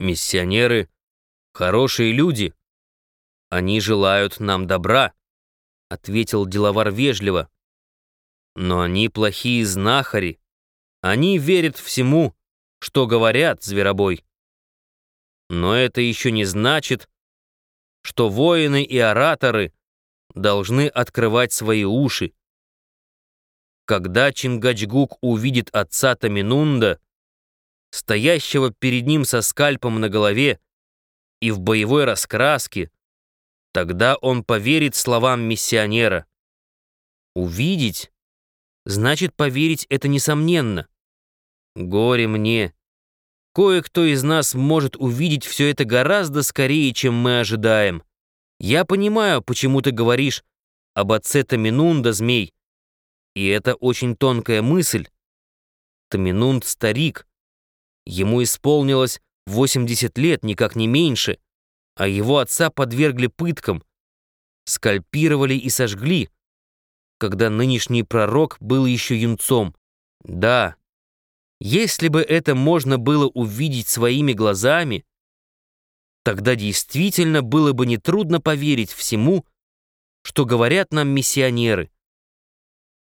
Миссионеры — хорошие люди. Они желают нам добра, — ответил деловар вежливо. Но они плохие знахари. Они верят всему, что говорят, зверобой. Но это еще не значит, что воины и ораторы должны открывать свои уши. Когда Чингачгук увидит отца Таминунда, стоящего перед ним со скальпом на голове и в боевой раскраске, тогда он поверит словам миссионера. Увидеть значит поверить это несомненно. Горе мне. Кое-кто из нас может увидеть все это гораздо скорее, чем мы ожидаем. Я понимаю, почему ты говоришь об отце Таминунда, змей, и это очень тонкая мысль. Таминунд — старик. Ему исполнилось 80 лет, никак не меньше, а его отца подвергли пыткам, скальпировали и сожгли, когда нынешний пророк был еще юнцом. Да, если бы это можно было увидеть своими глазами, тогда действительно было бы нетрудно поверить всему, что говорят нам миссионеры.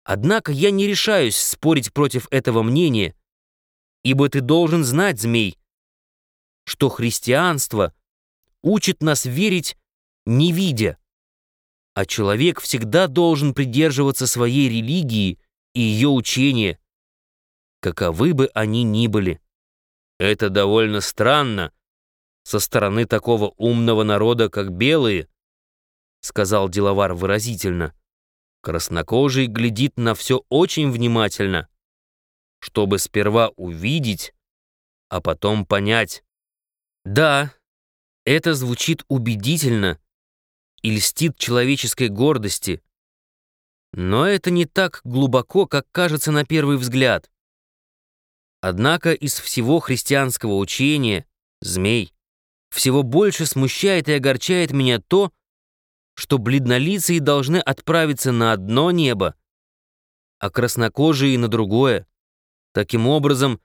Однако я не решаюсь спорить против этого мнения, ибо ты должен знать, змей, что христианство учит нас верить, не видя, а человек всегда должен придерживаться своей религии и ее учения, каковы бы они ни были. Это довольно странно со стороны такого умного народа, как белые, сказал деловар выразительно. Краснокожий глядит на все очень внимательно, чтобы сперва увидеть, а потом понять. Да, это звучит убедительно и льстит человеческой гордости, но это не так глубоко, как кажется на первый взгляд. Однако из всего христианского учения, змей, всего больше смущает и огорчает меня то, что бледнолицые должны отправиться на одно небо, а краснокожие на другое. Таким образом,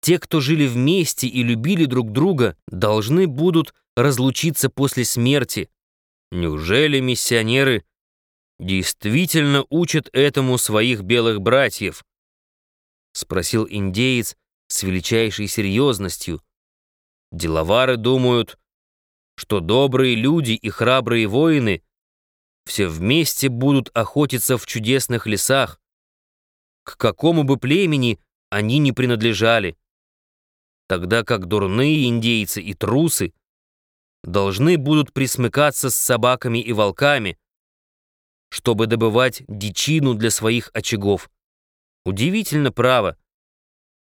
те, кто жили вместе и любили друг друга, должны будут разлучиться после смерти. Неужели миссионеры действительно учат этому своих белых братьев? Спросил индеец с величайшей серьезностью. Деловары думают, что добрые люди и храбрые воины все вместе будут охотиться в чудесных лесах, к какому бы племени они ни принадлежали, тогда как дурные индейцы и трусы должны будут присмыкаться с собаками и волками, чтобы добывать дичину для своих очагов. Удивительно право,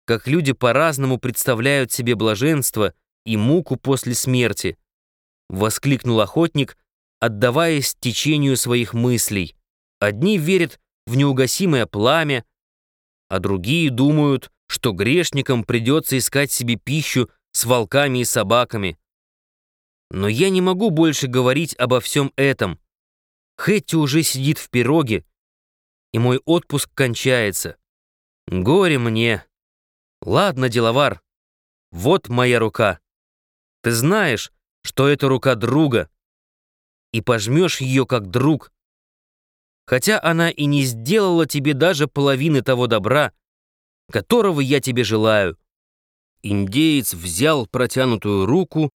как люди по-разному представляют себе блаженство и муку после смерти — воскликнул охотник, отдаваясь течению своих мыслей. Одни верят в неугасимое пламя, а другие думают, что грешникам придется искать себе пищу с волками и собаками. Но я не могу больше говорить обо всем этом. Хэтти уже сидит в пироге, и мой отпуск кончается. Горе мне. Ладно, деловар, вот моя рука. Ты знаешь, что это рука друга, и пожмешь ее как друг, хотя она и не сделала тебе даже половины того добра, которого я тебе желаю. Индеец взял протянутую руку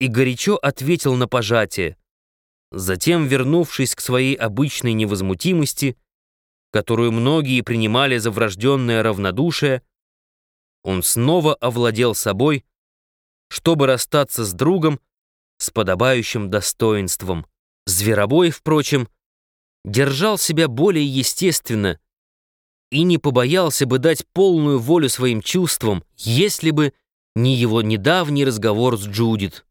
и горячо ответил на пожатие. Затем, вернувшись к своей обычной невозмутимости, которую многие принимали за врожденное равнодушие, он снова овладел собой, чтобы расстаться с другом, с подобающим достоинством. Зверобой, впрочем, держал себя более естественно и не побоялся бы дать полную волю своим чувствам, если бы не его недавний разговор с Джудит.